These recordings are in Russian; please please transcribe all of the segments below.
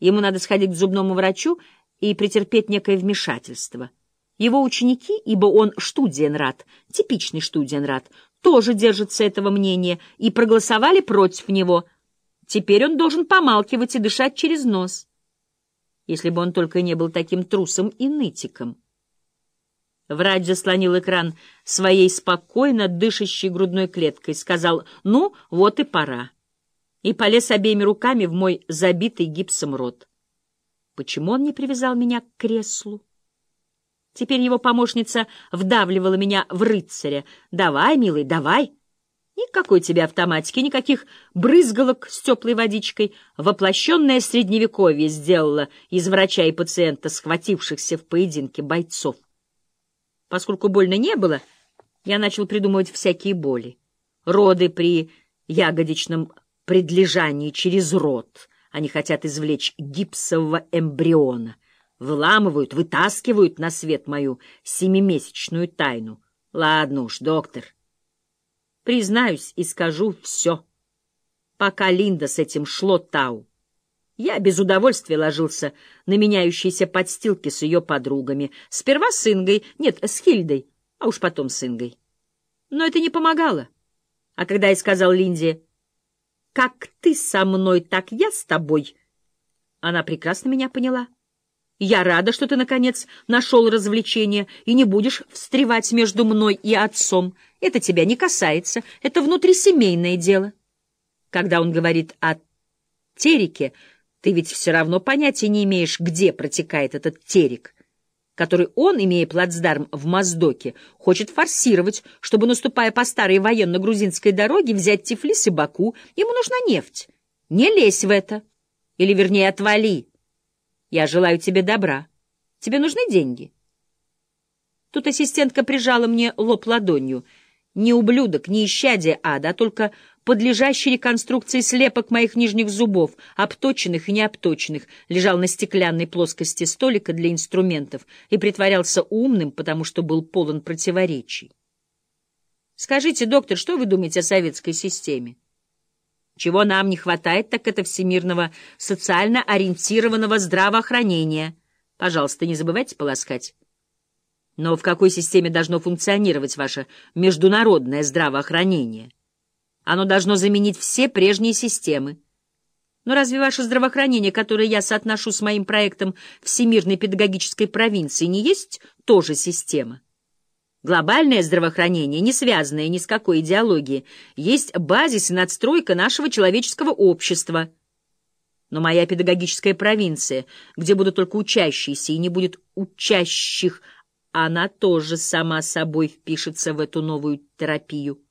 Ему надо сходить к зубному врачу и претерпеть некое вмешательство. Его ученики, ибо он штудиенрат, типичный штудиенрат, тоже держатся этого мнения и проголосовали против него. Теперь он должен помалкивать и дышать через нос. Если бы он только не был таким трусом и нытиком. Врач заслонил экран своей спокойно дышащей грудной клеткой, сказал «Ну, вот и пора» и полез обеими руками в мой забитый гипсом рот. Почему он не привязал меня к креслу? Теперь его помощница вдавливала меня в рыцаря. «Давай, милый, давай!» Никакой тебе автоматики, никаких брызгалок с теплой водичкой. Воплощенное средневековье сделало из врача и пациента, схватившихся в поединке бойцов. Поскольку больно не было, я начал придумывать всякие боли. Роды при ягодичном предлежании через рот. Они хотят извлечь гипсового эмбриона. Выламывают, вытаскивают на свет мою семимесячную тайну. Ладно уж, доктор. Признаюсь и скажу все. Пока Линда с этим шло Тау, я без удовольствия ложился на меняющиеся подстилки с ее подругами. Сперва с Ингой, нет, с Хильдой, а уж потом с Ингой. Но это не помогало. А когда я сказал Линде как ты со мной, так я с тобой. Она прекрасно меня поняла. Я рада, что ты, наконец, нашел развлечение и не будешь встревать между мной и отцом. Это тебя не касается, это внутрисемейное дело. Когда он говорит о тереке, ты ведь все равно понятия не имеешь, где протекает этот терек который он, имея плацдарм в Моздоке, хочет форсировать, чтобы, наступая по старой военно-грузинской дороге, взять Тифлис и Баку. Ему нужна нефть. Не лезь в это. Или, вернее, отвали. Я желаю тебе добра. Тебе нужны деньги? Тут ассистентка прижала мне лоб ладонью. Не ублюдок, не исчадие ада, а только подлежащий реконструкции слепок моих нижних зубов, обточенных и необточенных, лежал на стеклянной плоскости столика для инструментов и притворялся умным, потому что был полон противоречий. Скажите, доктор, что вы думаете о советской системе? Чего нам не хватает, так это всемирного социально ориентированного здравоохранения. Пожалуйста, не забывайте полоскать. Но в какой системе должно функционировать ваше международное здравоохранение? Оно должно заменить все прежние системы. Но разве ваше здравоохранение, которое я соотношу с моим проектом Всемирной педагогической провинции, не есть тоже система? Глобальное здравоохранение, не связанное ни с какой идеологией, есть базис и надстройка нашего человеческого общества. Но моя педагогическая провинция, где будут только учащиеся и не будет учащих, она тоже сама собой впишется в эту новую терапию.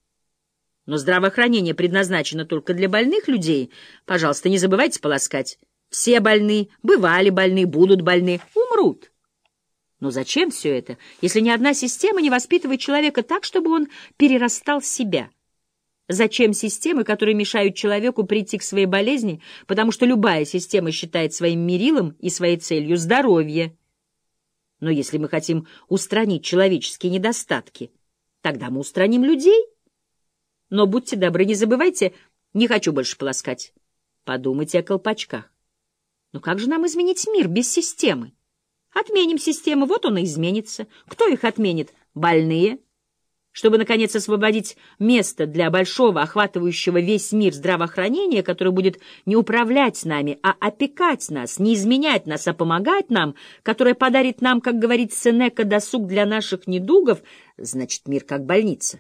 Но здравоохранение предназначено только для больных людей. Пожалуйста, не забывайте полоскать. Все больны, бывали больны, будут больны, умрут. Но зачем все это, если ни одна система не воспитывает человека так, чтобы он перерастал себя? Зачем системы, которые мешают человеку прийти к своей болезни, потому что любая система считает своим мерилом и своей целью здоровье? Но если мы хотим устранить человеческие недостатки, тогда мы устраним людей. Но будьте добры, не забывайте, не хочу больше полоскать. Подумайте о колпачках. Но как же нам изменить мир без системы? Отменим систему, вот он и изменится. Кто их отменит? Больные. Чтобы, наконец, освободить место для большого, охватывающего весь мир здравоохранения, которое будет не управлять нами, а опекать нас, не изменять нас, а помогать нам, которое подарит нам, как говорит Сенека, досуг для наших недугов, значит, мир как больница.